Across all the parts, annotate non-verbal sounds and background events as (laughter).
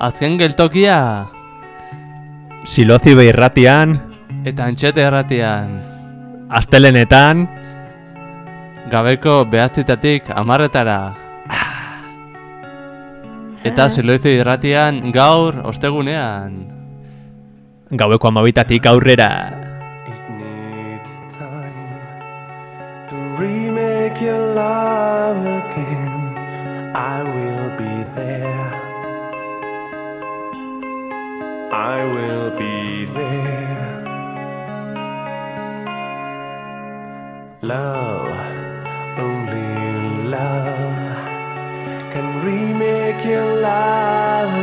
Azken geltokia Silozi behirratian, eta antxete erratian. astelenetan, Gabeko behatzitatik amarretara. Eta zeloizu irratian gaur ostegunean. gaueko amabitatik aurrera. It needs time to remake your love again. I will be there. I will be there. Love, only love can remake your love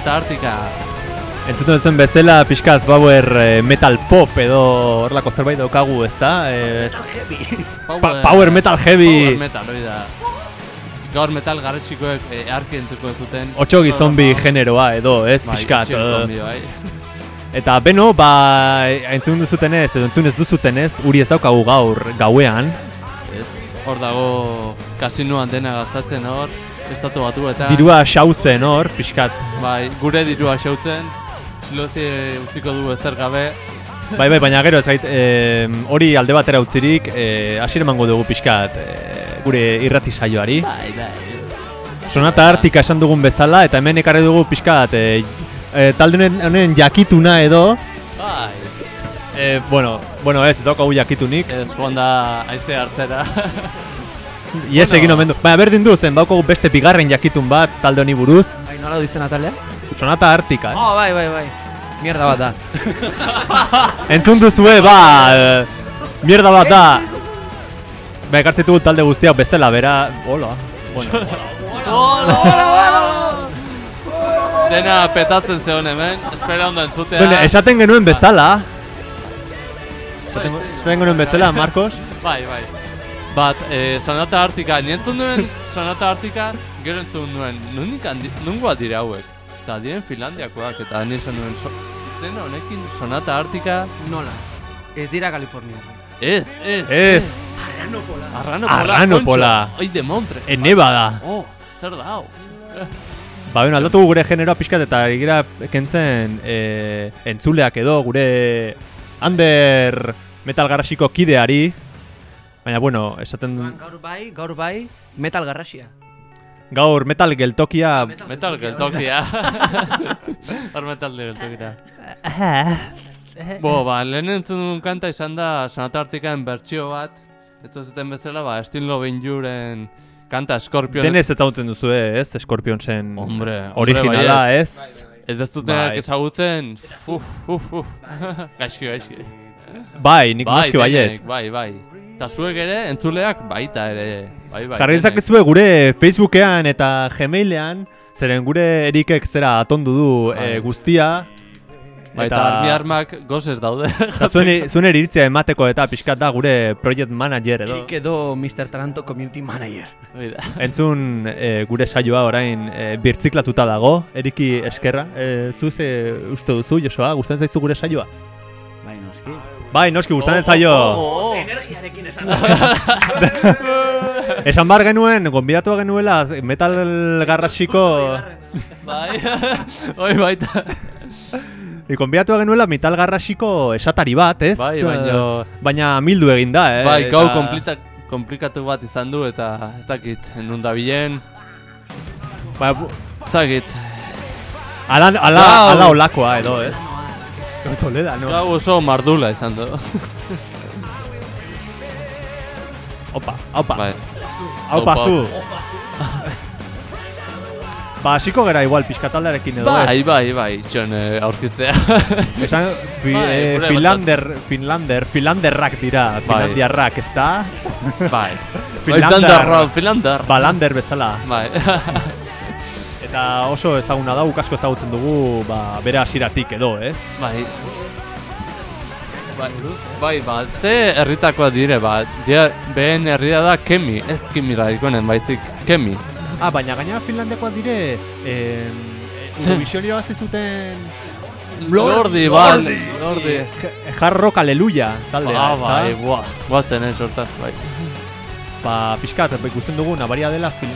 sonata artika. Entzuten zen bezala pixkat bauer eh, metal pop edo horlako zerbait daukagu, ezta? Eh, pa- power metal heavy. Power metal, hori da. Gaur metal garretxikoek e, arki entuko zuten. Otxogi zombi generoa edo, ez, Bai, pixkat. eh. zombi, bai. Eta beno, ba, entzun duzutenez, edo entzun ez duzutenez, uri ez daukagu gaur, gauean. Ez, Hor dago kasinoan dena gastatzen hor, estatu batu eta Dirua xautzen hor, pixkat. bai, gure dirua xautzen, silotzi utziko du ezer gabe, Bai, bai, baina gero ez gait, eh, hori alde batera utzirik, eh, hasiera emango dugu pixkat eh, gure irrati saioari. bai, bai. Sonata Artika esan dugun bezala, eta hemen ekarri dugu pixkat eh, eh, talde honen- jakituna edo, Bai, eh, bueno, bueno ez, ez daukagu jakitunik, ez joan da aize hartzera. (laughs) ies Bueno. egin omen du. Baina berdin du zen, daukagu beste bigarren jakitun bat talde honi buruz, Bai, nola duizten atalea? Sonata Artika. Oh, bai, bai, bai. Mierda bat da. (laughs) Entzun duzue, ba, eh, mierda bat da. Ba, ekartzen dugu talde guztiak bestela, bera, hola. Bueno, Dena petatzen zeon hemen, espera ondo entzutea. bueno, esaten genuen bezala. Esaten, esaten genuen bezala, Marcos. Bai, bai. Bat, eh, sonata artika, nientzun duen sonata artika, gero entzun handi, nungoa dira hauek. Eta diren Finlandiakoak, eta ni esan duen, so, zen honekin sonata artika, Nola. Ez dira Kalifornia. ez, ez, Ez, Arrano pola, Arrano kontxo. pola. Ai, de Montre. eneba da. Oh, zer da hau? Ba, bueno, aldatu gure generoa pixkat eta egira kentzen e, entzuleak edo gure under metal garrasiko kideari. Baina, bueno, esaten Gaur bai, gaur bai, metal garrasia. gaur metal geltokia Metal geltokia. (laughs) Hor metal de geltokira. (laughs) Bo, ba, lehen entzun duen kanta izan da sonata artikaen bertsio bat. Ez zuten bezala, ba, Stinlo Benjuren kanta Scorpion. denez ezagutzen duzu ez, Scorpionsen Hombre, hombre, originala baietz. ez. Ez ez dutenak Bai. ezagutzen, uf, uf, uf. (laughs) gaizki, gaizki. Bai, nik noski baiet. denek, bai, bai. Eta zuek ere, entzuleak baita ere. Bai, bai, Jarri denek. dezakezue gure Facebookean eta Gmailean, zeren gure erikek zera atondu du Bai. eh, guztia. Bai, eta armi armak gozes daude. Eta zuen, zuen iritzia emateko eta pixkat da gure project manager edo. Erik edo Mr. Taranto Community Manager. Entzun e, gure saioa orain e, birtziklatuta dago, eriki eskerra. E, zu ze uste duzu, Josua, gustatzen zaizu gure saioa? Bai, noski. Gustatzen zaio. Oh, oh, oh. Energiarekin esan (laughs) Esan bar genuen, gonbidatu genuela metal garrasiko... Bai, hoi baita. E, gonbidatu genuela metal garrasiko esatari bat, ez? Bai, baina... Baina mildu egin da, eh? Bai, gau eta- komplikatu bat izan du eta ez dakit, nun da bilen, Ba, ez dakit. ala, ala, ala olakoa edo, ez? Toleda, no? Gau oso mardula izan du. Opa, opa, Bai. opa zu. Ba, hasiko gera igual pizkataldarekin edo, Bai, ez? bai, bai, txon eh, aurkitzea. (laughs) Esan, fi, Bai, eh, Finlander, Finlander, Finlanderrak dira, Finlandiarrak, ez da? bai. (laughs) Finlandar. Finlandar, Finlandar. Balander bezala. Bai. (laughs) Eta oso ezaguna da, asko ezagutzen dugu, ba, bere hasieratik edo, ez? bai. Bai, bai, ba, ze herritakoa dire, ba, dia, behen herria da Kemi, ez Kimira ikonen, baizik Kemi. Ah, baina gainera Finlandiakoak dire, eh, Eurovision irabazi zuten... Lordi, bai, Lordi. J- Hard Rock Aleluya taldea, Ah, ez bai, da? buah, guazen ez hortaz, bai. Ba, pixkat, ba, ikusten dugu, nabaria dela fil...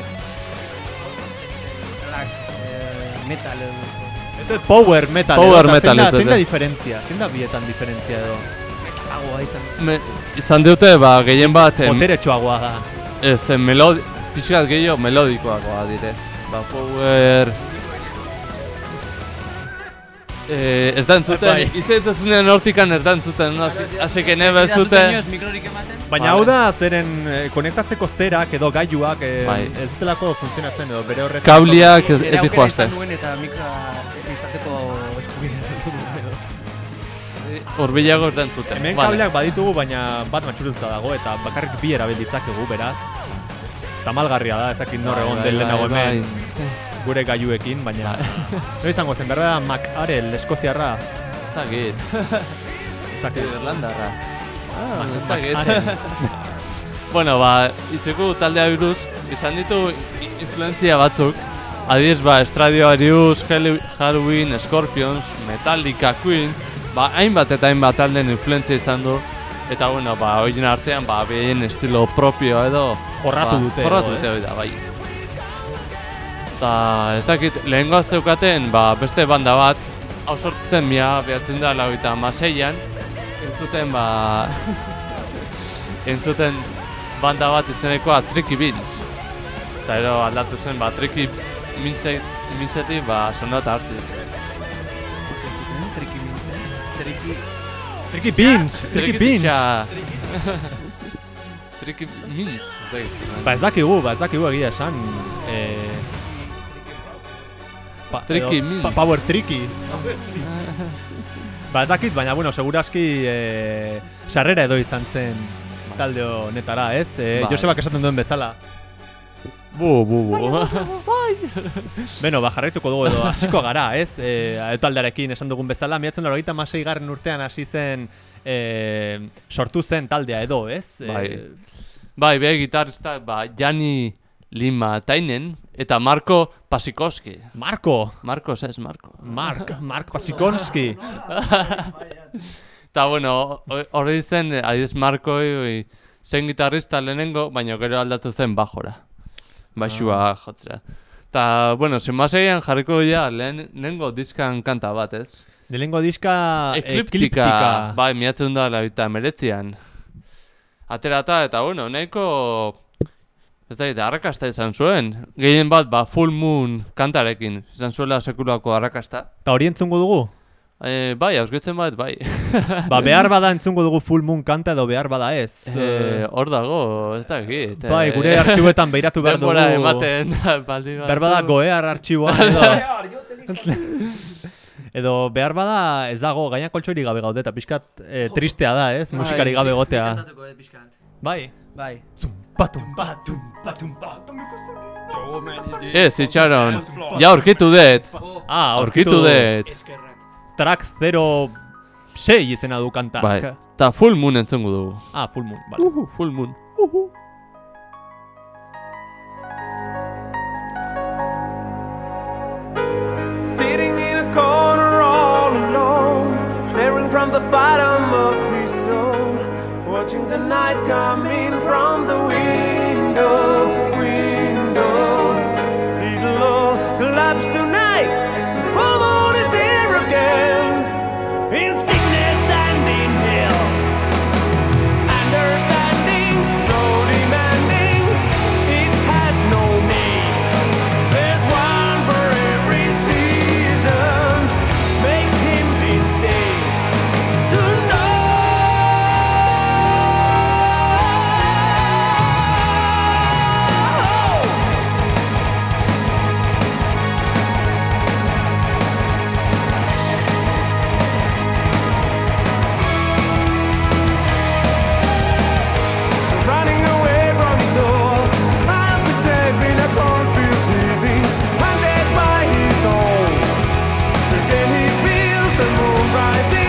Metal edo... Power metal. Power edo, eta metal Zein da, diferentzia? Zein da bietan diferentzia edo? Metalagoa izan. Me, izan dute, ba, gehien bat, em, Boteretsuagoa da. ez, melodi, pixkat gehiago melodikoagoa dire. Ba, power... Eh, ez da entzuten, Bai. izatezunen hortikan ez da entzuten, no? Que nebe zute... Baina hau da, zeren eh, konektatzeko zerak edo gailuak eh, Bai. ez dutelako funtzionatzen edo bere horretan. Kabliak ez, izan nuen eta mikroa izateko eskubidea. (laughs) Urbilago ez da entzuten. Hemen Vale. kableak baditugu, baina bat matxurututa dago eta bakarrik bi erabil ditzakegu, beraz. Tamalgarria da, ezakin nor egon Bai, den bai, lehenago bai, hemen gure gailuekin, baina... (laughs) No izango zen, berda Mac Arel, eskoziarra, Ez dakit. ez dakit. Irlandarra. Ah, ez dakit. Arel. (laughs) Bueno, ba, itzeko taldea buruz, izan ditu influentzia batzuk. Adiez, ba, Stradivarius, Hall- Halloween, Scorpions, Metallica, Queen, ba, hainbat eta hainbat taldeen influentzia izan du. Eta, bueno, ba, horien artean, ba, behien estilo propio edo... Jorratu ba, dute Jorratu dute, hori da, bai. Eta, ez dakit, lehen zeukaten, ba, beste banda bat, hau sortzen mia, behatzen da, lau eta maseian, entzuten, ba... (laughs) entzuten banda bat izenekoa Tricky Beans. Eta ero aldatu zen, ba, Tricky Beansetik, ba, sonata hartu. Mintzen. Triki... Tricky Beans, Tricky Beans. (laughs) Tricky Beans, ez da Ba ez dakigu, ba ez dakigu egia esan. Eh, pa, Tricky edo, pa, Power Tricky. (laughs) ba ez dakit, baina bueno, segurazki eh, sarrera edo izan zen talde honetara, ez? Eh, Bai. Josebak esaten duen bezala. Bu, bu, bu. (laughs) Beno, ba, jarraituko dugu edo hasiko gara, ez? E, taldearekin esan dugun bezala, miratzen laro garren urtean hasi zen e, sortu zen taldea edo, ez? E, Bai. Bai, be gitarrista, ba, Jani Lima Tainen eta Marko Pasikoski. Marko, Marcos ez, Marko. Mark, Mark Pasikonski. Eta, (laughs) bueno, ho- hori zen, eh, adiz Marko zen gitarrista lehenengo, baina gero aldatu zen bajora. Baixua Ah. jotzera. Eta, bueno, zenbazeian jarriko ja lehen, lehenengo diskan kanta bat, ez? Delengo diska Ekliptika, bai, miatzen da labita meretzian. Aterata, eta bueno, nahiko... Ez da, arrakasta izan zuen. Gehien bat, ba, Full Moon kantarekin. Izan zuela sekulako arrakasta. Eta hori entzungo dugu? E, bai, ausgetzen bat, bai. (laughs) Ba, behar bada entzungo dugu Full Moon kanta edo behar bada ez. Eh, Hor dago, ez da egit. bai, gure artxiboetan behiratu behar dugu. Denbora ematen, (laughs) baldi bat. Behar bada goear artxiboa (laughs) edo... edo behar bada ez dago, gaina koltsorik gabe gaude eta pixkat eh, tristea da, ez? Musikari gabe eh, pixkat. Bai. Bai. Patum, patum, patum, patum. Ez, itxaron. Ja, aurkitu dut. Ah, Aurkitu dut. track 06 izena du kantak. Bai, eta full moon entzungu dugu. Ah, full moon, vale. Uhu, full moon. Sitting in a corner all alone, staring from the bottom of watching the night coming from the window, moon rising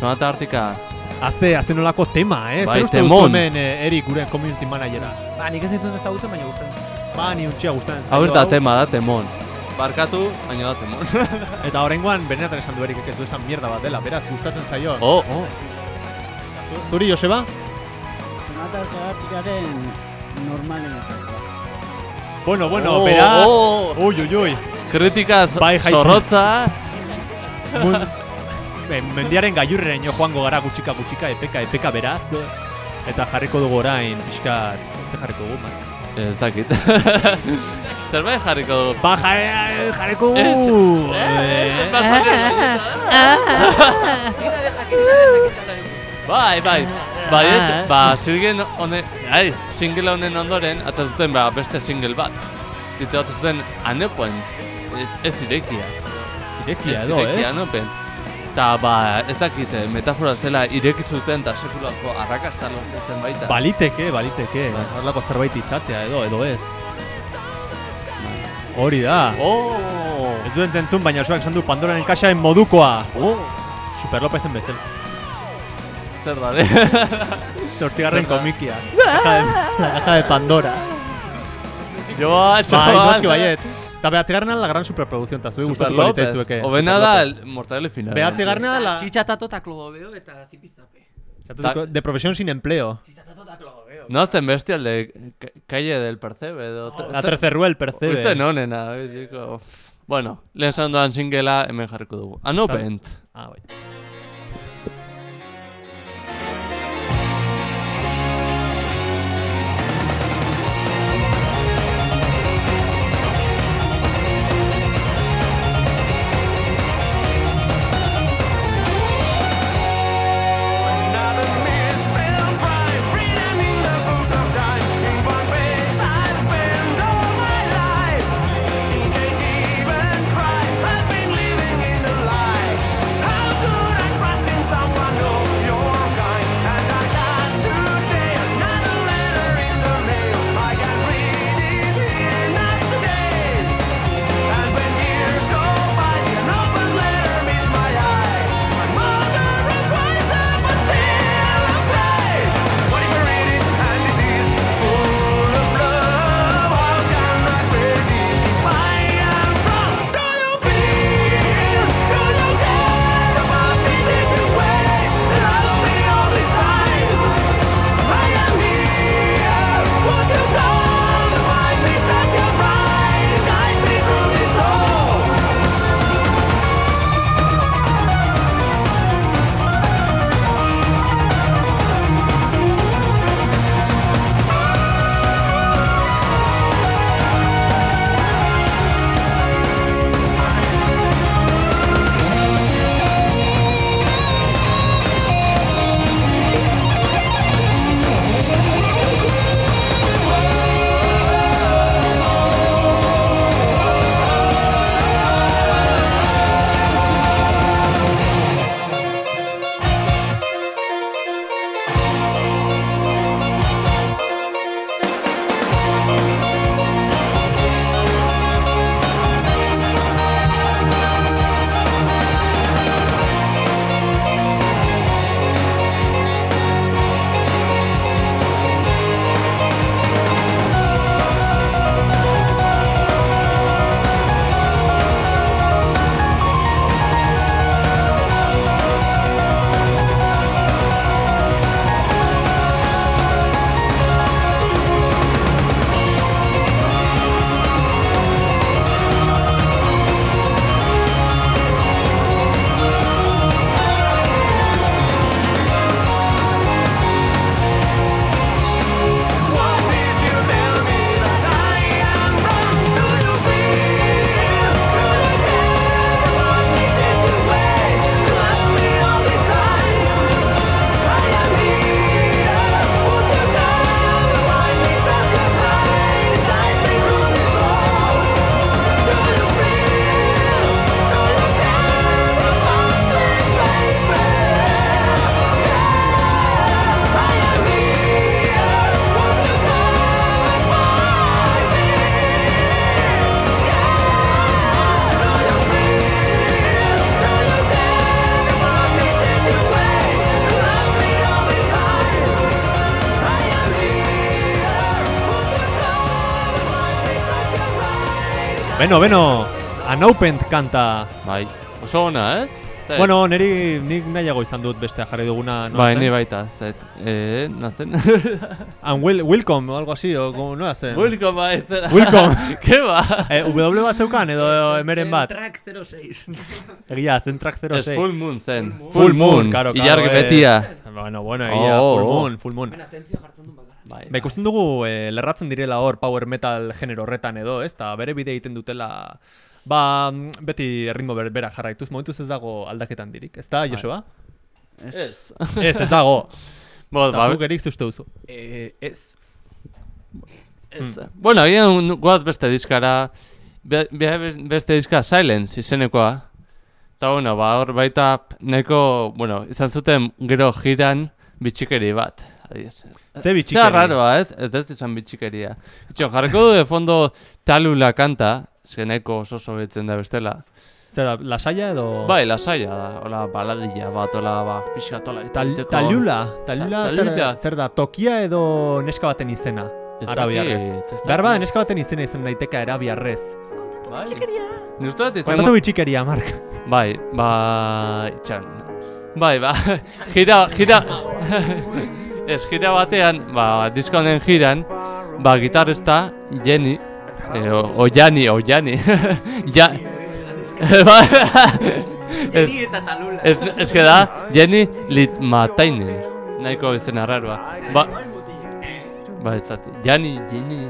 sonata artika. Haze, haze nolako tema, eh? Bai, Zer uste duzu temon. hemen eh, Erik gure community managera? Ba, nik ez dituen ezagutzen, baina gustatzen. Ba, ni untxia gustatzen Hau ez da hau. tema, da temon. Barkatu, baina da temon. (laughs) Eta horrengoan benetan esan du Erik ez du esan mierda bat dela, beraz, gustatzen zaio. oh, oh. Zuri, Joseba? Sonata Galaktikaren normalen Bueno, bueno, Oh, beraz... oh. Ui, ui, ui. Kritikaz Bai, zorrotza. Mendiaren gailurreraino joango gara gutxika gutxika, epeka, epeka beraz. Eta jarriko dugu orain, pixkat, ze jarriko dugu, man. Ez dakit. (laughs) Zerbait jarriko dugu. Ba, jarri, jarriko dugu! Eh, Eh. Bai, bai. Bai, ez, ba, single honen, ai, single honen ondoren, eta zuten, ba, beste single bat. Titulatu zuten Anepoint, ez, ez irekia. Zirekia edo, ez? Anepoint. Ta, ba, ez dakit, eh, metafora zela ireki zuten eta sekulako arrakasta lortzen baita. Baliteke, baliteke. Bai. Horlako zerbait izatea edo, edo ez. Hori da. Oh! Ez duen entzun, baina osoak esan du Pandoraren kaxaren modukoa. Oh! Super Lopezen bezala. Zer da, (laughs) de? Zortzigarren komikia. La caja de, Pandora. Joa, Bai, txabat! noski baiet. Eta behatzigarrena la gran superproducción, eta zuei Super gustatuko López. litzaizueke. Obena da, López. el Mortadelo final. Behatzigarrena la... Txitxatato eta klodobeo eta zipizape. Txatutuko- De profesión sin empleo. Txitxatato eta klodobeo. No zen bestia el de ca- calle del Percebe edo... La Trecerruel percebe. Uste eh, digo, pff. Bueno, lehen esan duan singela hemen jarriko dugu. Anopent. Ah, bai. Beno, beno, Anaupent kanta. Bai, oso ona, ez? Zait. Bueno, niri nik nahiago izan dut bestea jarri duguna. nola bai, ni baita, zait. Eh, nazen? And (laughs) Will, Wilcom, o algo así, o como nola zen? Welcome, bai, zera. Welcome. (laughs) Ke ba? (laughs) Eh, W bat zeukan edo emeren bat? Track 06. Egia, zen track 06. Ez full moon zen. Full moon, karo, karo. Ilargi ez. betia. Bueno, bueno, egia, Oh, full oh. moon, full moon. Ben atentzio jartzen duen bakar. Bai. Ba, ikusten dugu eh, lerratzen direla hor power metal genero horretan edo, ez? Ta bere bide egiten dutela Ba, mm, beti erritmo ber, bera jarraituz, momentuz ez dago aldaketan dirik, ez da, Joseba? Ez. Ez. ez, ez dago. (laughs) Bo, ba, zuk erik zeuste duzu. Eh, ez. ez. Bueno, agian goaz beste diskara, be, be, beste diska Silence izenekoa. Eta bueno, ba, hor baita nahiko, bueno, izan zuten gero jiran bitxikeri bat. Adiez. Ze bitxikeri. Zera raroa, ez? Ez ez izan bitxikeria. Itxo, jarriko du de fondo talula kanta, zeneko oso oso betzen da bestela. Zera, lasaia edo... Bai, lasaia da, hola baladilla bat, hola ba, pixka tola Tal, talula, talula, Ta- zer, zer da, tokia edo neska baten izena? Ez Arabiarrez. Behar bada neska baten izena izan daiteka arabiarrez. Bai. Ni uste dut izango... Kontatu bitxikeria, Mark. Bai, ba... Itxan. Bai, ba... (laughs) Gira, gira... (laughs) Ez, gira batean, ba, disko honen jiran, ba, gitarrista, Jenny, e, o, o Jani, o Jani, (laughs) ja... Ba- Ez, talula. ez, ez que da, Jenny Litmatainen. Nahiko izena raroa. Ba, ba ez zati. Jani, Jenny,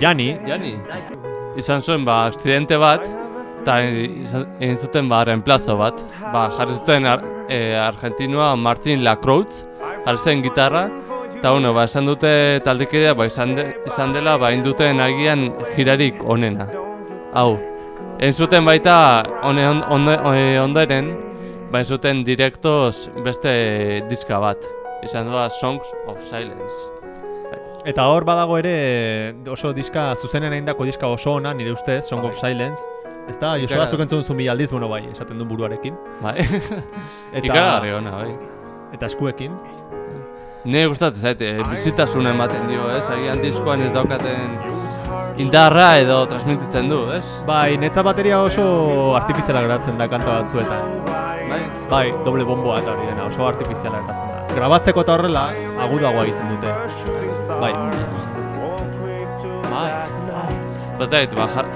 Jani, Jani. Izan zuen, ba, aksidente bat, eta egin zuten, ba, reemplazo bat. Ba, jarri zuten ar, e, Argentinua Martin Lacroix, jarri zuten gitarra, eta bueno, ba, esan dute taldekidea, ba, izan, de, izan dela, ba, induten agian girarik onena. Hau, egin baita, one, on, onde, eh, ondoren, ba, zuten direktoz beste diska bat. Izan doa Songs of Silence. Eta hor badago ere oso diska zuzenen egindako diska oso ona nire ustez, Song of Silence. Ez da, Joseba Ikara- zuk entzun zuen mila aldiz, bueno bai, esaten du buruarekin. Bai, (laughs) Eta, ikaragarri ona, bai. eta eskuekin. Ne gustatzen zait, e, bizitasuna ematen dio, ez? Agian diskoan ez daukaten indarra edo transmititzen du, ez? Bai, netza bateria oso artifiziala geratzen da kanta batzuetan. Bai. Bai, doble bomboa eta hori dena, oso artifiziala geratzen da. Grabatzeko eta horrela, agudagoa egiten dute. Bai, Bai. Batzait, ba, jar...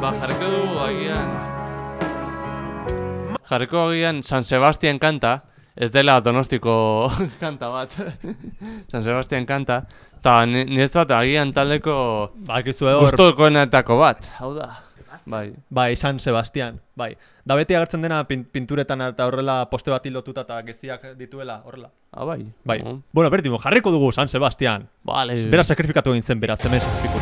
ba, jarriko dugu agian... Jarriko agian San Sebastian kanta, ez dela donostiko (laughs) kanta bat. San Sebastian kanta. Eta niretzat agian taldeko hor, gustokoenetako bat, hau da. Bai. bai, San Sebastian, bai. Da beti agertzen dena pin, pinturetan eta horrela poste bati lotuta eta geziak dituela, horrela. Ah, bai. Bai, Oh, bueno, bertimo, jarriko dugu San Sebastian. Vale. Bera sakrifikatu egin zen, beraz, hemen sakrifikatu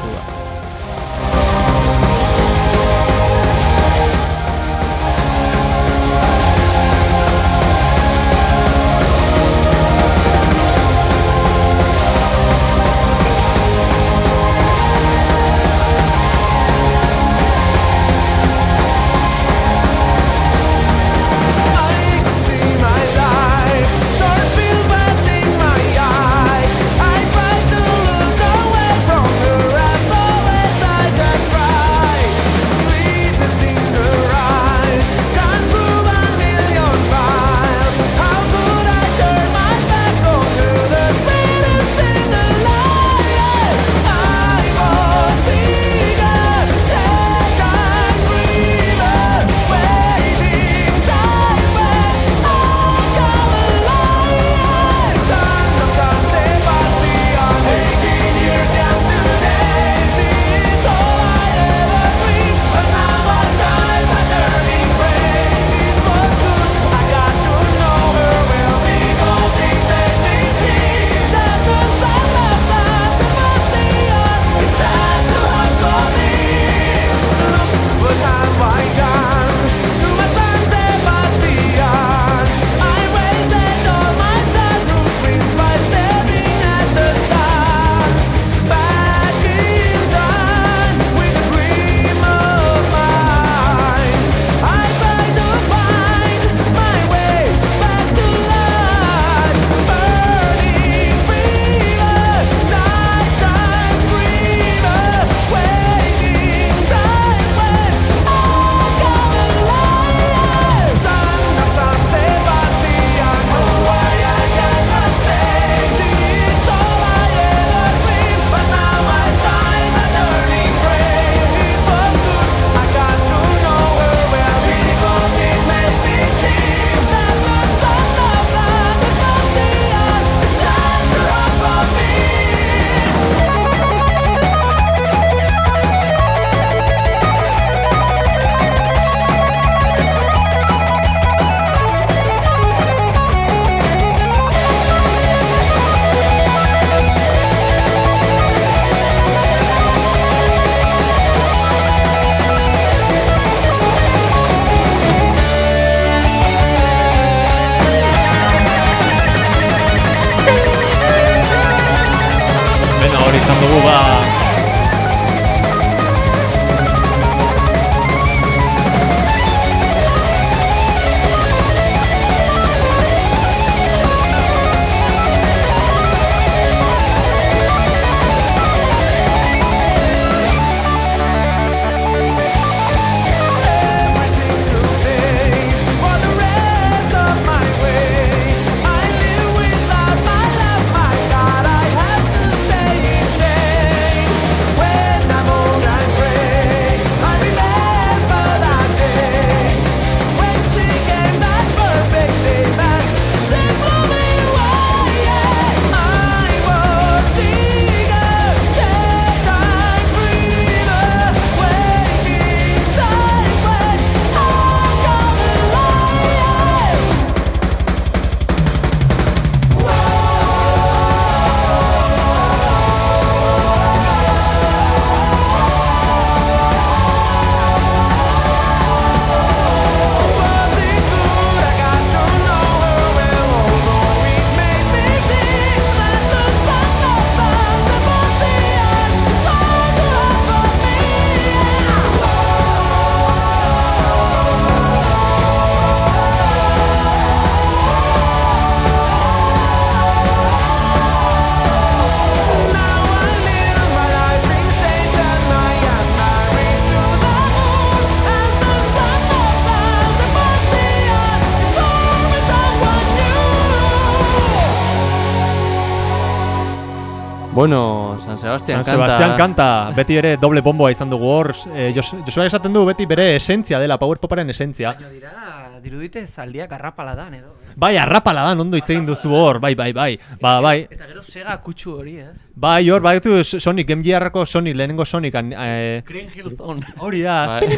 Bueno, San Sebastián San kanta. Sebastian kanta, beti ere doble bomboa izan dugu hor. E, Jos, Josua esaten du beti bere esentzia dela, power poparen esentzia. Baina dira, dirudite zaldiak arrapala dan edo. eh? Bai, arrapala da, ondo hitz egin duzu hor, bai, bai, bai. Ba, bai, Eta gero sega kutsu hori, ez? bai, hor, bai, tu Sonic, Game Gearrako Sonic, lehenengo Sonic, an, eh, Green Hill Zone. hori da. Bai. (laughs)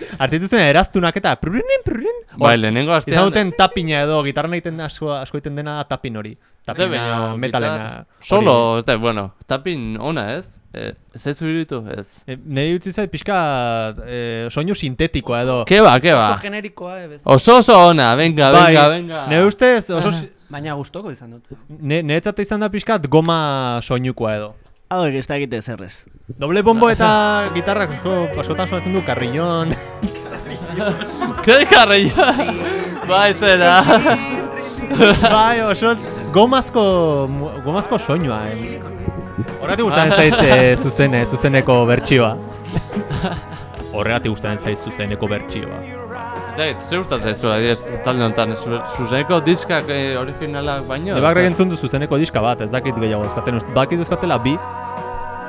(laughs) Artituzten eraztunak eta prurinin, prurinin. Bai, lehenengo Izan astean... duten tapina edo, gitarra egiten asko, asko egiten dena da tapin hori. Tapina baino, metalena. Solo, ez da, bueno, tapin ona ez? Eh, ez ez iritu, ez. E, Neri utzi zait pixka e, soinu sintetikoa edo. Ke ba, ke ba. Oso generikoa, eh, bez. Oso oso ona, venga, Bai, venga, venga. Nire ustez, oso, Baina gustoko izan dut. ne, niretzat izan da pixkat goma soinukoa edo. Hauek ez dakite zerrez. Doble bombo eta gitarrak asko, askotan sonatzen du karrillon. Ke (laughs) karreia. bai, zera. bai, oso gomazko, gomazko soinua. Eh. Horregatik gustatzen zait eh, zuzene, zuzeneko bertsioa. (laughs) Horregatik gustatzen zait zuzeneko bertsioa. Zait, ze gustatzen zu, adiez, talde honetan, zu- zuzeneko diskak eh, originalak baino. Ez da? entzun du zuzeneko diska bat, ez dakit gehiago ezkaten, uste- badakit ezkatela bi,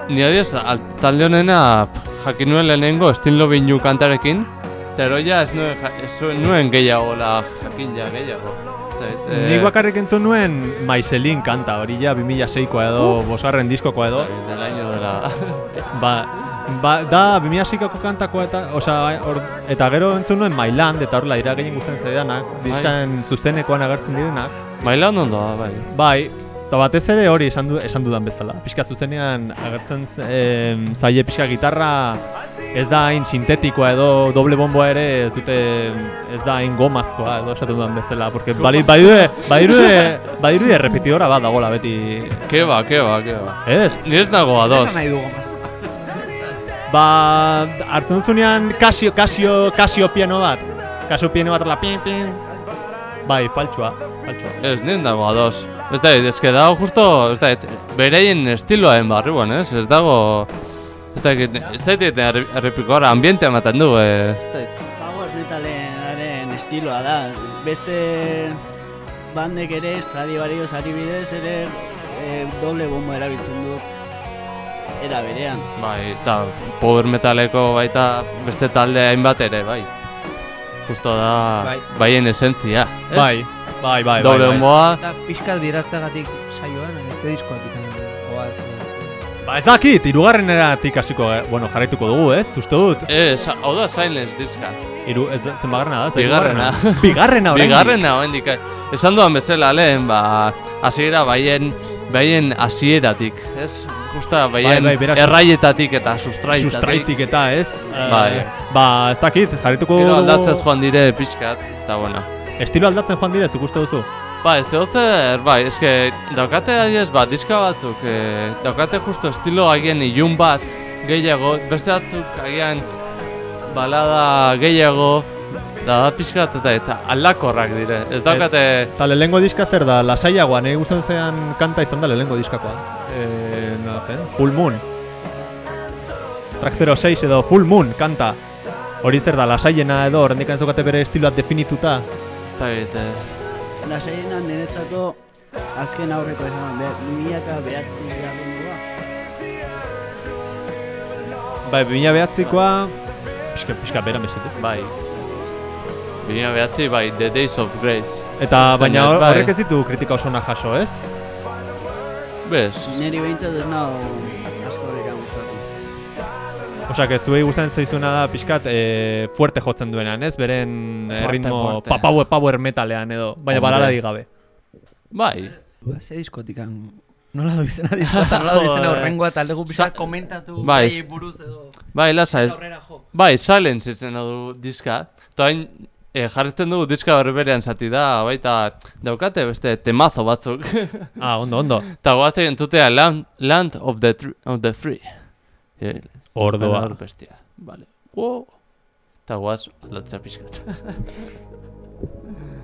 Ni al, talde honena jakin nuen lehenengo estilo binu kantarekin, eta ero ja ez nuen, ez nuen gehiago la jakin ja gehiago. Zait, eh, Nik bakarrik entzun nuen Maiselin kanta, hori ja 2006koa edo, bosgarren diskokoa edo. Del año de la... Ba, ba, da 2006ko kantakoa eta, osea, hor, eta gero entzun nuen Mailand, eta horrela ira gehien gustatzen zaidanak, diskan zuzenekoan agertzen direnak. Bailan ondo da, bai. Bai, eta batez ere hori esan, du, esan dudan bezala. Pixka zuzenean agertzen em, zaie pixka gitarra ez da hain sintetikoa edo doble bomboa ere ez dute ez da hain gomazkoa edo esaten dudan bezala, porque bali, badirude, badirude, badirude repetidora bat dagola beti, Ke ba, ke ba, ke ba. ez? Ni ez nago ados. Esan nahi dugu mazko. Ba, hartzen duzunean kasio, kasio, kasio piano bat, kasio piano bat la pin, pin, bai, faltsua, faltsua. Ez, nien dago ados. Ez da, ez que dago justo, ez da, bereien estiloaen barruan, ez? Ez dago... Ez da, ez da, errepiko gara, ambiente ematen du, eh. Ez da, Power metalaren estiloa da. Beste bandek ere Stradivarius ari bidez ere e, doble bombo erabiltzen du era berean. bai, eta power metaleko baita beste talde hainbat ere, bai. Justo da, Bai. baien esentzia. ez? Bai, bai, bai, Doble bai, bai. Eta pixkat biratzagatik saioan, ez diskoatik. Oaz, Ba ez dakit, irugarreneratik hasiko, eh, bueno, jarraituko dugu, ez? Uste dut. ez, hau da Silence diska. Hiru, ez da, zenbagarrena da? Bigarrena. Bigarrena, oraindik. Bigarrena, oraindik. eh. Esan duan bezala lehen, ba, hasiera baien, baien hasieratik, ez? Justa, baien bai, beraz, erraietatik eta sustraitatik. Sustraitik eta, ez? Eh, Bai. Ba, ez dakit, jarraituko Gero dugu. aldatzez joan dire pixkat, eta bueno. Estilo aldatzen joan dire, zuk uste duzu? Ba, ez zer, bai, eske, daukate adiez, ba, diska batzuk, e, daukate justo estilo haien ilun bat gehiago, beste batzuk agian balada gehiago, da da pixkat eta, eta aldakorrak dire, ez daukate... Eta lehengo diska zer da, lasaiagoa, nahi gustatzen zean kanta izan da lehengo diskakoa. Eh, nola zen? Full Moon. Track 06 edo Full Moon kanta. Hori zer da, lasaiena edo, horrendik zokate bere estiloa definituta. Ez da bete, Lasaina niretzako azken aurreko esan 2000 eta behatzi gabendua. Bai, 2009koa, pixka, pixka bera mesedez. bai. Bina behatzi, bai, The Days of Grace. Eta baina bai. horrek ez ditu kritika oso jaso, ez? Bez, Neri behintzat ez nau asko dira gustatu. Osea, que zuei gustatzen zaizuena da pixkat e, fuerte jotzen duenean, ez? Beren eh, Fuerte, ritmo fuerte. pa- power, power metalean edo, baina balada gabe. bai. Ba, ze diskotikan Nola du izena diskoa, nola du izena (laughs) horrengoa, eta aldegu pixka Sa- komentatu Bai, buruz edo Bai, lasa ez. Bai, Silence izena du diska. Eta hain e, jarretzen dugu diska berberean zati da, baita daukate beste temazo batzuk. (laughs) Ah, ondo, ondo. Eta guazte entzutea Land, Land of, the of the Free. E, Ordoa. Bestia. Vale. Wow. Eta guaz aldatzea pixkat. (laughs)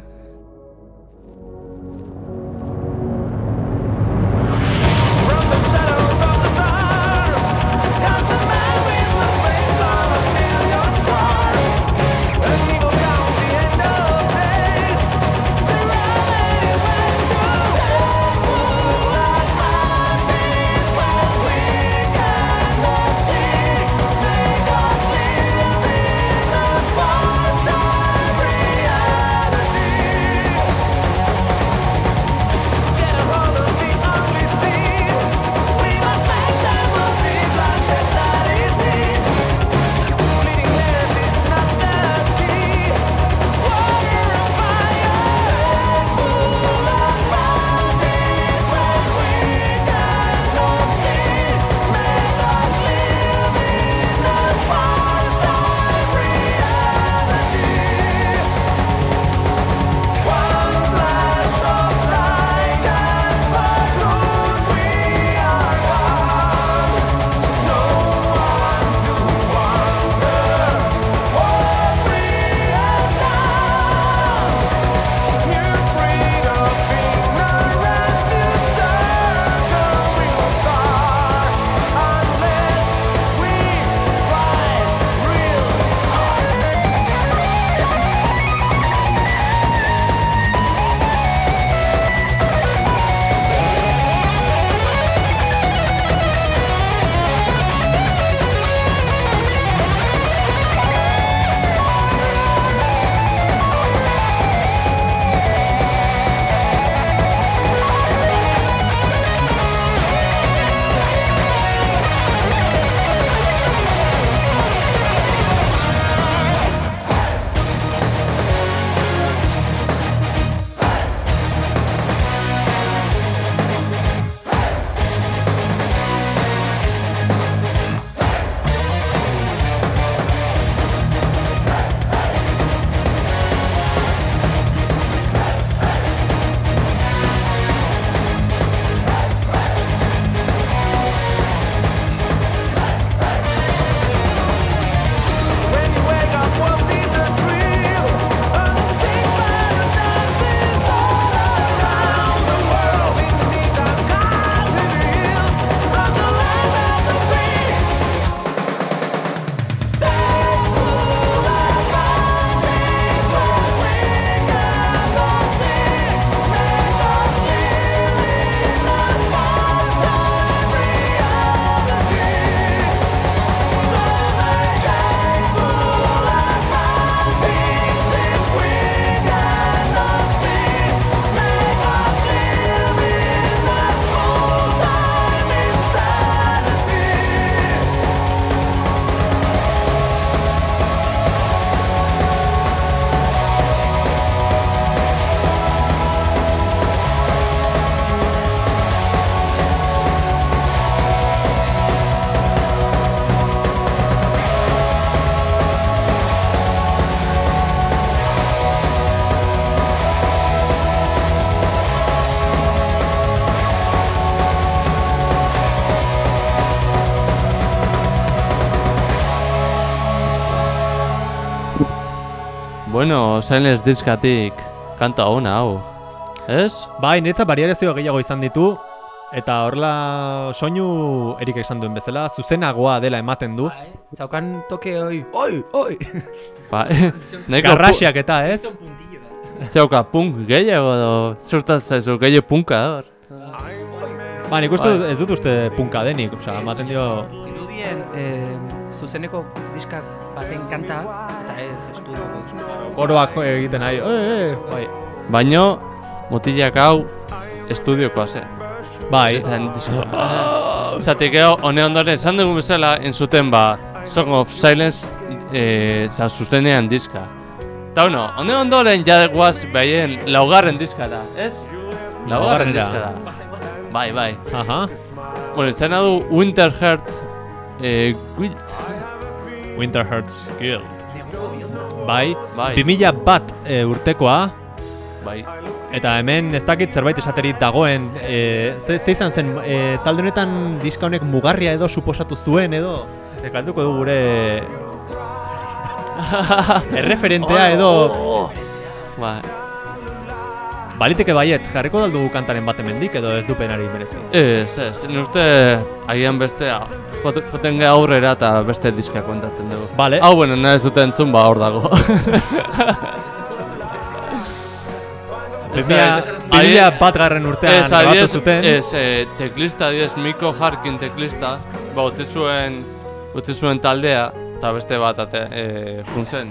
bueno, Silence diskatik kanta ona hau. Ez? Bai, niretzat variazio gehiago izan ditu, eta horrela soinu erik esan duen bezala, zuzenagoa dela ematen du. Bai, Zaukan toke oi, oi, oi. Ba, (laughs) (laughs) Garrasiak eta ez? Da. Zeuka punk gehiago edo zurtatzen zaizu gehiago punka hor. Ba, nik uste Bai. ez dut uste punka denik, osea, ematen dio... Zirudien eh, zuzeneko diska baten kanta, eta ez estudioko diska. Koroak egiten nahi, e, e, bai. Baino, mutilak hau estudiokoa zen. Bai, (laughs) Zatik eo, hone ondoren esan dugun bezala, entzuten ba, Song of Silence e, za zuzenean diska. Eta bueno, hone ondoren ja guaz behaien laugarren diskara, ez? Laugarren Laugarrenera. diskara. Bai, bai. aha, Bueno, izena du Winterheart e, Guild. Winter Hearts Guild. Bai, Bai. 2000 bat e, urtekoa, Bai. eta hemen ez dakit zerbait esaterik dagoen, e, ze, ze izan zen, e, talde honetan diska honek mugarria edo suposatu zuen edo, e, galduko du gure erreferentea edo, Bai. Baliteke baietz, jarriko daldugu kantaren bat hemendik edo ez du penari merezi. Ez, ez, nire uste agian bestea jote- joten ge aurrera eta beste diska kontatzen dugu. Vale. Hau, bueno, nahi ez dute entzun, ba, hor dago. (laughs) 2000 2000 bat garren urtean Ez, adiez, zuten. ez, eh, teklista, adiez, Miko Harkin teklista, ba, utzi zuen, utzi zuen taldea, eta beste bat, ate, e, zen.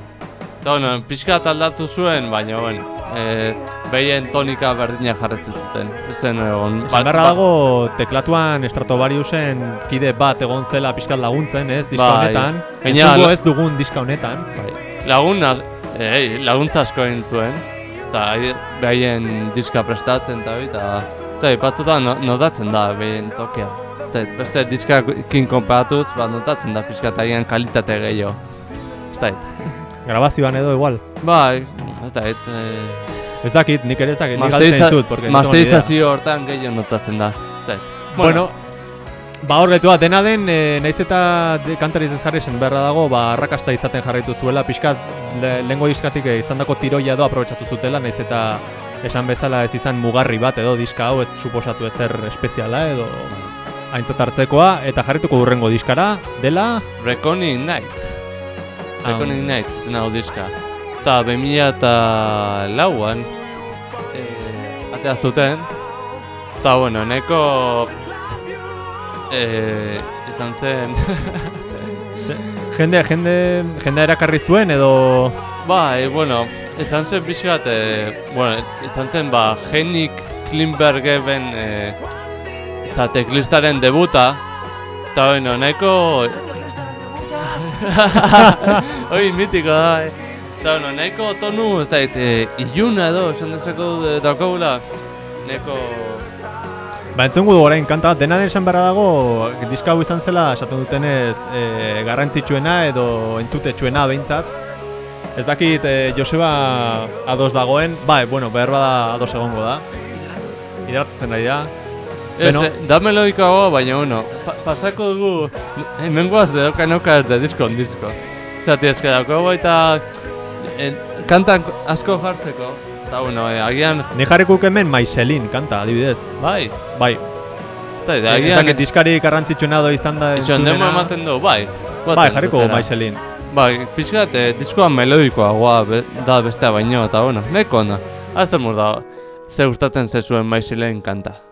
Eta, bueno, pixka aldatu zuen, baina, bueno, e, behien tonika berdina jarretu zuten. Ez zen egon... Esan beharra dago teklatuan Stratovariusen kide bat egon zela pixkat laguntzen, ez, diska Bai. honetan. La- ez dugun diska honetan. Bai. Lagun, eh, laguntza asko egin zuen, eta behaien diska prestatzen eta eta eta ipatuta no, notatzen da behien tokia. Eta beste diskakin konparatuz, ba, notatzen da pixka eta agian kalitate gehiago. Ez da, Grabazioan edo igual. bai, ez da, Ez dakit, nik ere ez dakit, nik galtzen zut, masterizazio hortan gehiago notatzen da. Ez da, Bueno, ba hor letua dena den, e, naiz eta de, kantariz ez jarri esan beharra dago, ba arrakasta izaten jarraitu zuela, pixkat le, lehengo diskatik eh, izandako tiroia edo aprobetsatu zutela, naiz eta esan bezala ez izan mugarri bat edo diska hau ez suposatu ezer espeziala edo aintzat hartzekoa, eta jarrituko urrengo diskara, dela... Reckoning Night. Ah. Reckoning Night, zen hau diska. Eta 2000 eta lauan, eh, atea zuten. Eta, bueno, neko eh, izan zen, (laughs) Jende, jende, jende erakarri zuen edo... bai, bueno, izan zen pixka bat, eh, bueno, izan zen, ba, Henrik Klimbergeben eh, eta teklistaren debuta. Eta, bueno, neko Oi, mitiko da, eh. Eta, bueno, nahiko tonu, ez dait, e, iluna edo, esan dezako eh, daukagula. Neko... Ba, entzungu du orain kanta, bat, dena den esan beharra dago, diska hau izan zela, esaten dutenez, e, garrantzitsuena edo entzutetsuena behintzat. Ez dakit e, Joseba ados dagoen, bai, bueno, behar bada ados egongo da. Hidratatzen ari da. Ez, Beno. eh, da melodikoagoa, baina, bueno, pa pasako dugu, hemen goaz de doka nauka ez de disko on disko. Zati, eske daukagu eta eh, kantak asko jartzeko. Eta, bueno, eh, agian, Ni jarriko nuke hemen Maiselin kanta, adibidez. bai, Bai, ez da, agian, dakit diskari garrantzitsuena edo izan da Izan demo ematen du, bai. Bai, goazen jarriko. Maiselin. Bai, pixkat, eh, diskoa melodikoagoa be, da bestea baino, eta bueno, neko onda. Azten mur da, ze gustatzen zezuen maizileen kanta.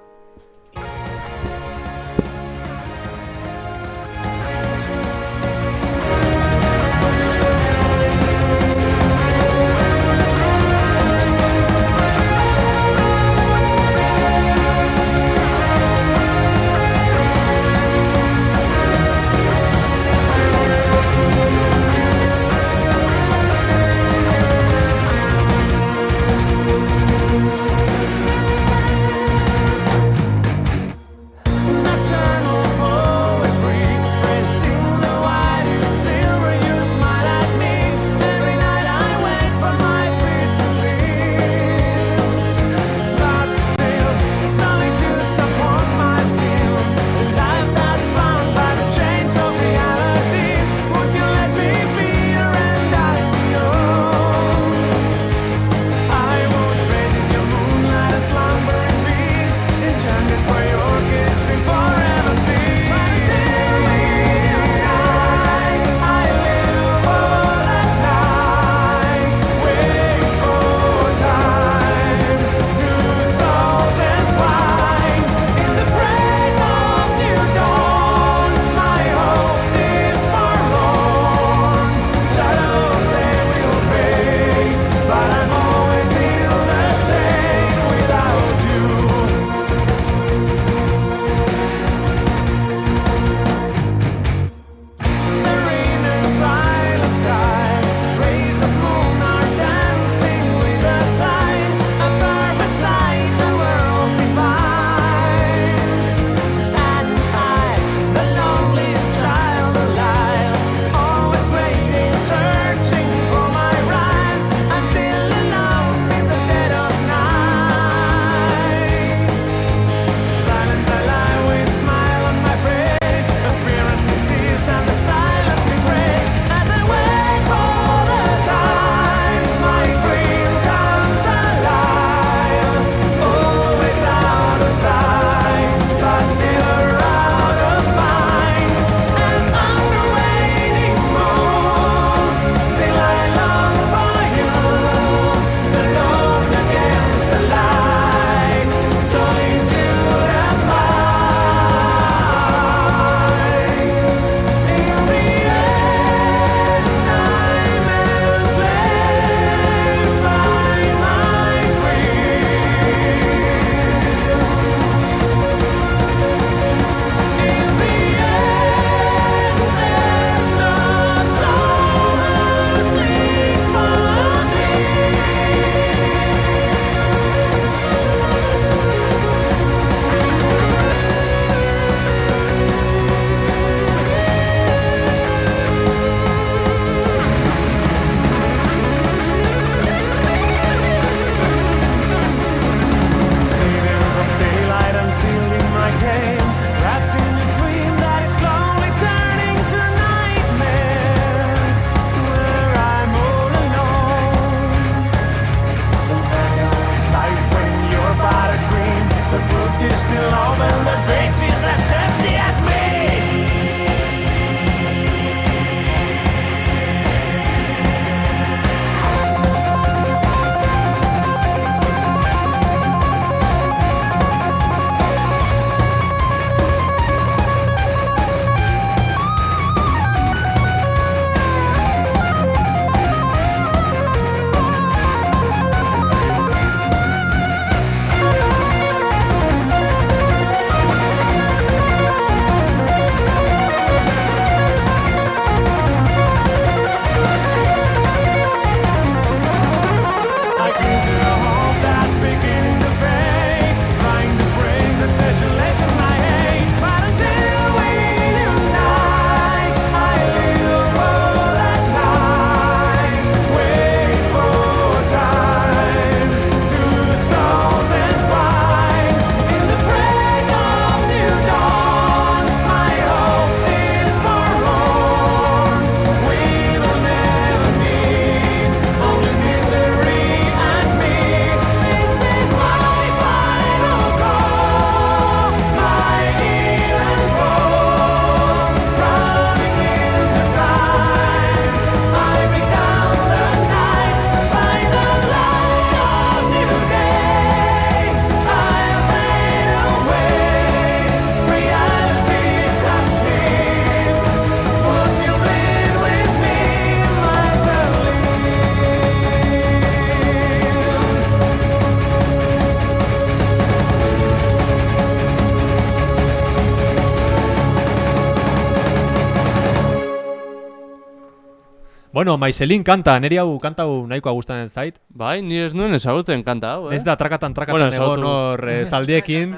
Bueno, Maiselin kanta, neri hau kanta hau nahikoa gustatzen zait. Bai, ni ez nuen ezagutzen kanta hau, eh? Ez da trakatan trakatan Bueno, egon hor eh, (laughs) zaldiekin.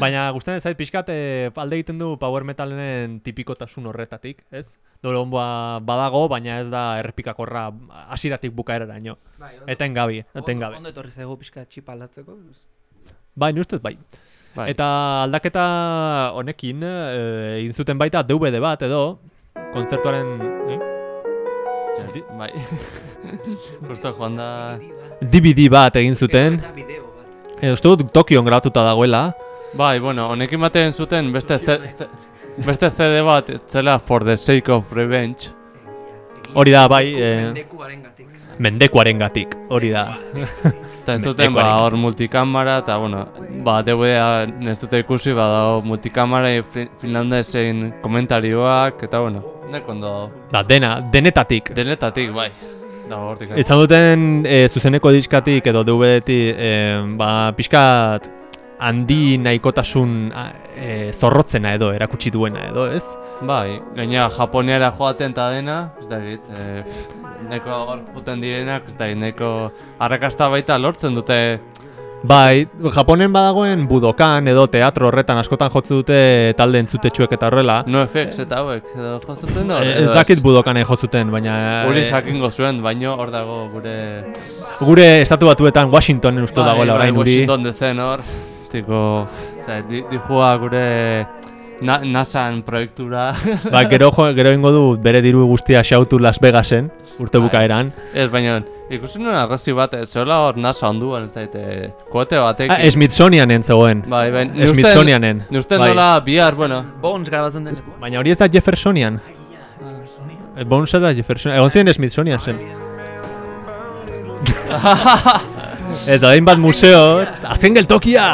Baina gustatzen zait pixkat eh, alde egiten du power metalen tipikotasun horretatik, ez? Dole honboa badago, baina ez da errepikakorra hasieratik bukaeraraino. Bai, Etengabi, etengabe. Ondo etorri zaigu pixka txipa aldatzeko. Bai, ni ustez bai. Bai. Eta aldaketa honekin eh, egin zuten baita DVD bat edo kontzertuaren eh? Bai. (laughs) Justo joan da... DVD bat egin zuten. Eta bideo bat. E, uste dut Tokion grabatuta dagoela. Bai, bueno, honekin batean zuten beste, beste CD bat, zela For the Sake of Revenge. Hori da, bai, eh, Mendekuaren gatik. Mendekuaren gatik, hori da. (laughs) Eta ez zuten, ba, hor multikamara, eta, bueno, ba, DVD-a ez dute ikusi, badago multikamara fi- finlandesen komentarioak, eta, bueno, neko ondo Da, dena, denetatik. denetatik, bai. Da, hortik. Izan duten e, zuzeneko diskatik edo DVD-tik e, ba, pixkat handi nahikotasun e, zorrotzena edo erakutsi duena edo, ez? Bai, gainera Japoniara joaten eta dena, ez da egit, e, hor juten direnak, ez da egit, neko arrakasta baita lortzen dute, Bai, Japonen badagoen budokan edo teatro horretan askotan jotzen dute talde entzutetxuek eta horrela. no effects eta hauek, edo jotzen hor, E, ez dakit budokanen jo zuten, baina Hori e, jakingo zuen, baino hor dago gure... gure estatu batuetan Washingtonen uste dagoela orain uri. Washington dezen hor, tiko, eta di, dijua gure na, NASAn proiektura. (laughs) Ba, gero, gero ingo du bere diru guztia xautu Las Vegasen, urte Bai. bukaeran. ez, baina ikusi nuen argazki bat, ez zegoela hor NASA onduan, ez daite, koete batekin. Ah, Smithsonianen zegoen. Bai, bai, Smithsonianen. Ni uste Bai. nola bihar, bueno, Bones grabatzen den leku. Baina hori ez da Jeffersonian. Eh, Bones da Jeffersonian. Egon ziren Smithsonian zen. (laughs) ez da, hainbat museo, azken geltokia!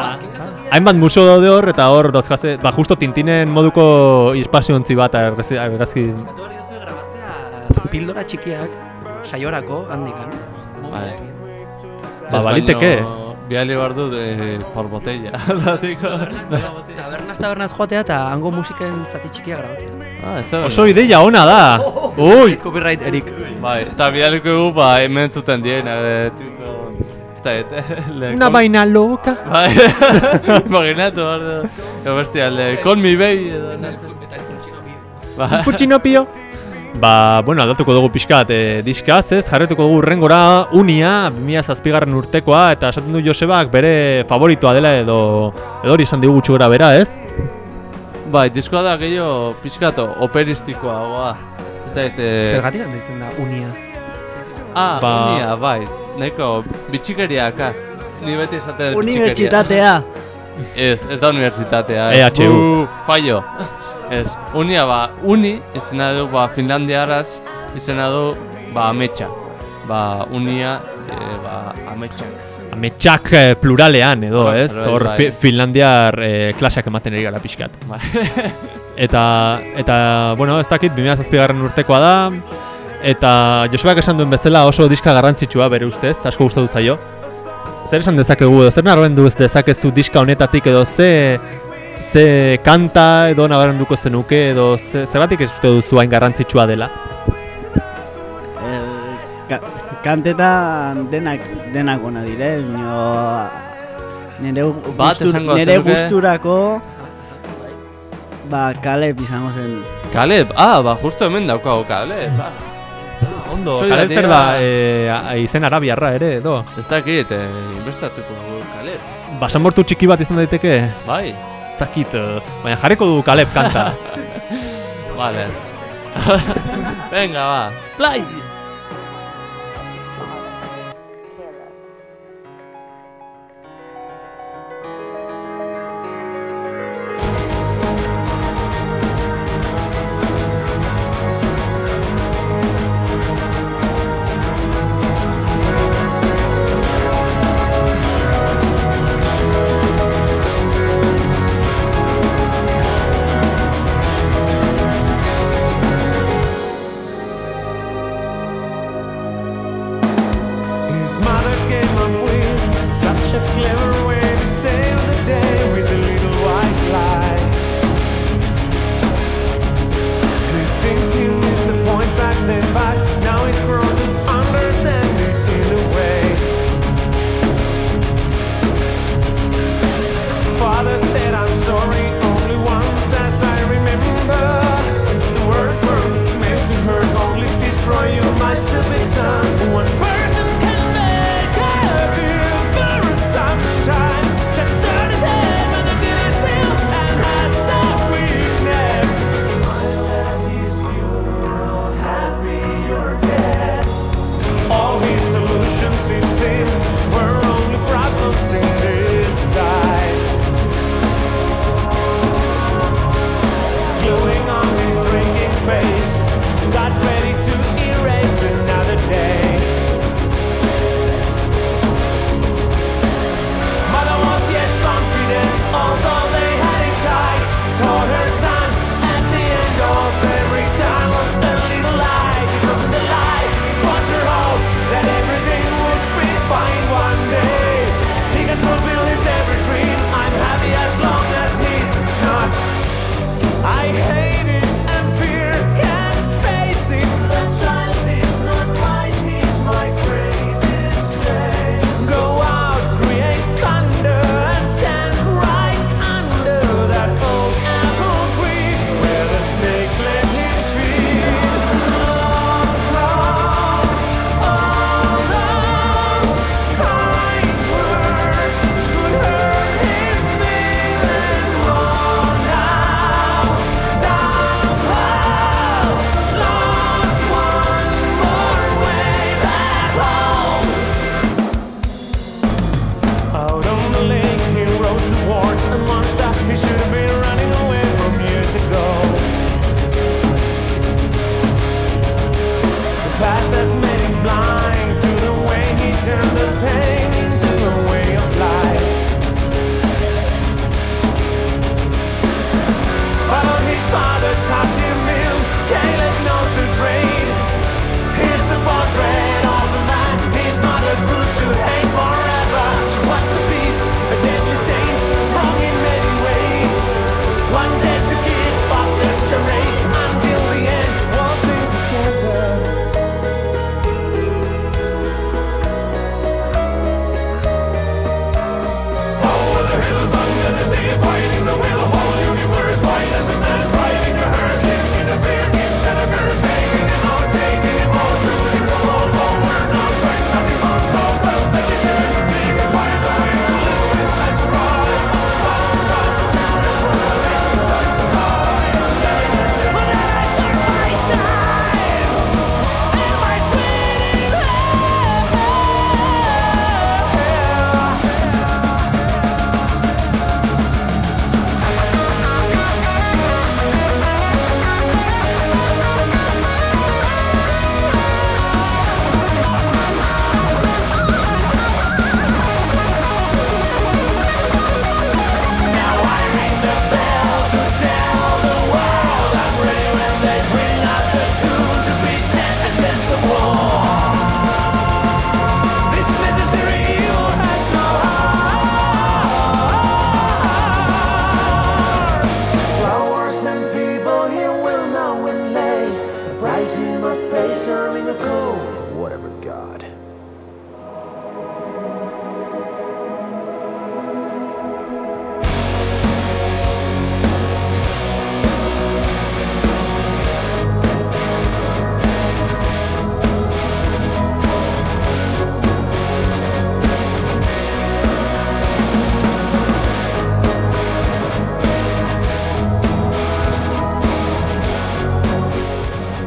Hainbat museo daude hor, eta hor dauzkaze, ba, justo tintinen moduko espaziontzi bat argazki, hori grabatzea pildora txikiak saiorako handikan. bai. Ba, baliteke. baino Bihali behar dut eh, por botella. Zatiko. Tabernaz tabernaz joatea eta hango musiken zati txikia grabatzea. ah, ez da Oso ideia ona da! Ui! Copyright Erik. Bai, eta bidaliko gu, ba, hemen zuten diena, de, tipo... Ez da, et, le, Una vaina loca! Bai, imaginatu, hor, edo bestia, le, con mi bei, edo, nahi. Bai, Purtsino pio! Ba, bueno, aldatuko dugu pixkat e, diskaz, ez? Jarretuko dugu urrengora Unia, 2007 urtekoa, eta esaten du Josebak bere favoritoa dela edo edo hori esan digu gutxi gora bera, ez? bai, diskoa da gehiago pixkato operistikoa, goa. Eta, et, eh, Zergatik handitzen da unia. ah, Ba- unia, bai, nahiko, bitxikeriaka. Ni beti esaten dut. Unibertsitatea. Ez, ez da unibertsitatea. EHU. Bu, fallo. Ez, unia ba, uni, izena du, ba, finlandiaraz, izena du, ba, ametsa. Ba, unia, e, ba, ametsak. Ametsak eh, pluralean edo, Bai, ez? bai, Hor bai. fi- finlandiar eh, klaseak ematen ari gara pixkat. Bai. (laughs) Eta, eta, bueno, ez dakit, 2007 urtekoa da, eta Josebak esan duen bezala oso diska garrantzitsua bere ustez, asko gustatu zaio. Zer esan dezakegu edo, zer nabarmendu ez dezakezu diska honetatik edo ze, ze kanta edo nabarmenduko zenuke edo ze, zergatik ez uste duzu hain garrantzitsua dela? El, ka, kantetan denak, denak ona dire, nio... Nire, gu- Bat gustur- esango nire gusturako... Ba, Kaleb izango zen. Kaleb, ah, ba, justo hemen daukago Kaleb, ba. Ondo, la zer da, e, a- izen arabiarra ere edo. Ez dakit, eh, inbestatuko dugu Kaleb. Basanbortu txiki bat izan daiteke? Bai, Ez dakit, eh, baina jarriko du Kaleb kanta. (laughs) vale. (laughs) Venga, ba. Play! clever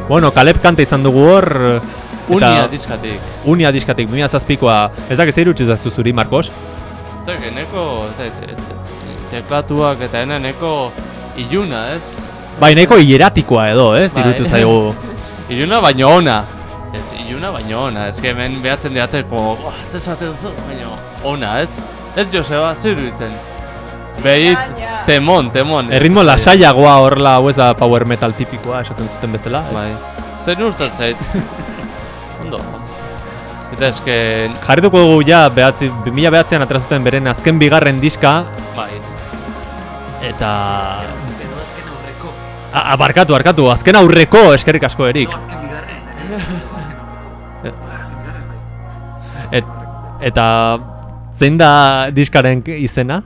Bueno, Kaleb kanta izan dugu hor. Unia diskatik. Unia diskatik, 2007koa. Ez dakit zer irutxu zazu zuri, Marcos? Ez dakit, neko, ez dakit, te- teklatuak eta ena neko iluna, ez? Bai, nahiko hieratikoa edo, ez? Bai. Iruditu zaigu. (laughs) Iluna baino ona. Ez, iluna baino ona. Ez que hemen behatzen diateko, oh, ez esate duzu, baino ona, ez? Ez Joseba, zer Behit, temon, temon. Erritmo lasaiagoa horla, hau ez da power metal tipikoa esaten zuten bezala. ez? Bai. Zer ustat zait? (laughs) Ondo. Eta eske, Jarrituko dugu ja, behatzi, 2000 behatzean atrazuten beren azken bigarren diska, bai. eta... Edo azken aurreko. A, a, barkatu, barkatu, azken aurreko eskerrik asko erik. No, azken bigarren. (laughs) Et, eta zein da diskaren izena?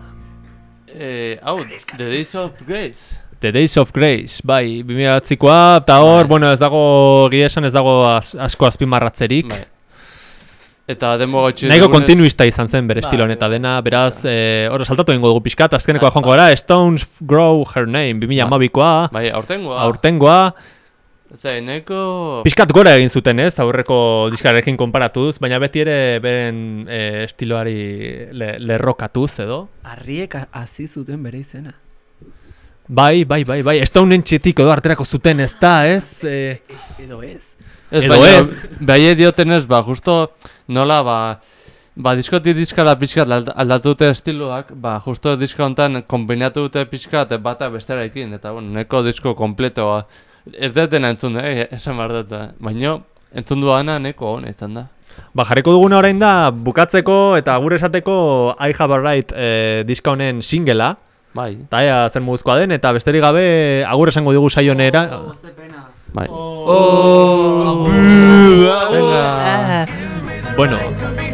Eh, hau, The Days of Grace. The Days of Grace, bai, 2008koa, eta hor, Bai. bueno, ez dago, gira esan ez dago az, asko azpimarratzerik. Bai. Eta denbo gautxi Nahiko kontinuista izan zen bere Bai, estilo eta bai. dena, beraz, eh, hor saltatu egingo dugu pixkat, azkenekoa Bai, joango gara, Stones Grow Her Name, 2008koa, Bai, aurtengoa. aurtengoa, Zai, nahiko... pixkat gora egin zuten ez, aurreko diskarekin konparatuz, baina beti ere beren eh, estiloari le, lerrokatuz edo. Arriek ha- hasi zuten bere izena. Bai, bai, bai, bai, Stoneen txetik edo arterako zuten ez da, ez? Eh, Edo ez. Ez, Edo baina, ez. Bai diotenez, ba, justo nola, ba, ba, diskotik diskara pixkat alda- aldatu dute estiloak, ba, justo diska honetan kombinatu dute pixkat bata besterarekin, eta, bueno, neko disko kompletoa. Ez dut dena entzun, eh, esan behar dut, baina entzun duana neko hona izan da. Ba, jarriko duguna orain da, bukatzeko eta gure esateko I Have a Right eh, diska honen singela, Bai, eta ea zer moduzkoa den, eta besterik gabe agur esango digu saionera. Oh, ze pena. bai. Oh. Venga. Bueno, To be heard, to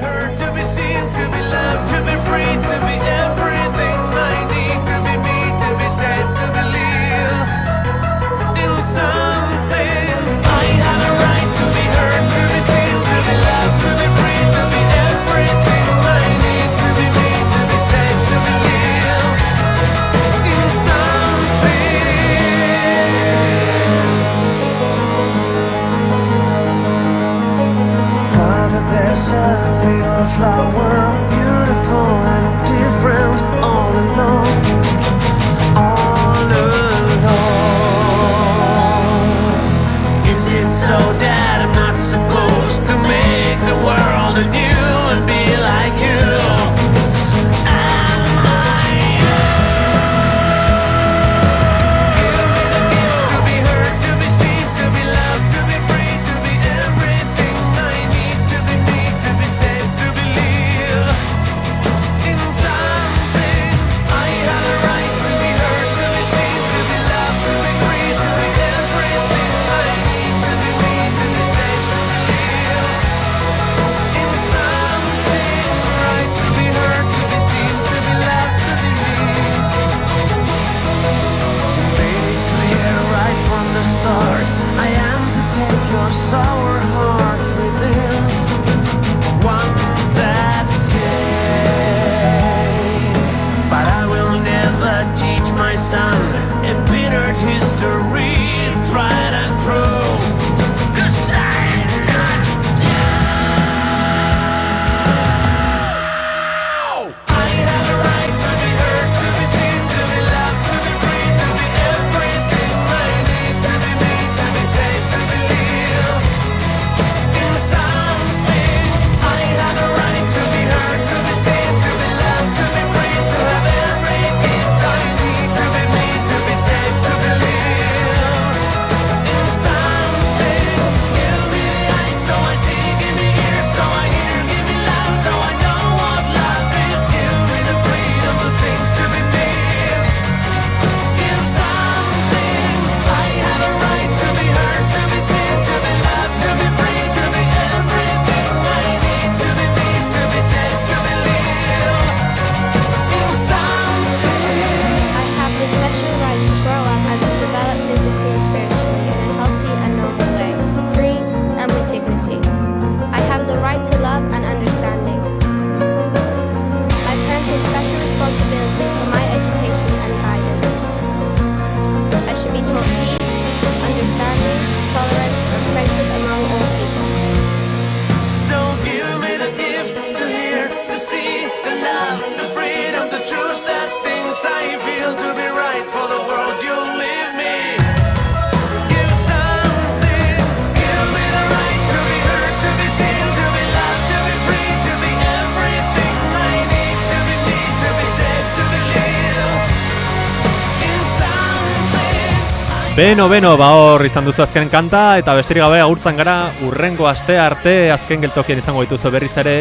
Beno, beno, ba hor izan duzu azken kanta, eta besterik gabe agurtzan gara, urrengo aste arte, azken geltokien izango dituzu berriz ere.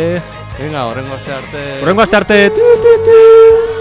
Venga, horrengo aste arte. Urrengo aste arte, tu, tu, tu.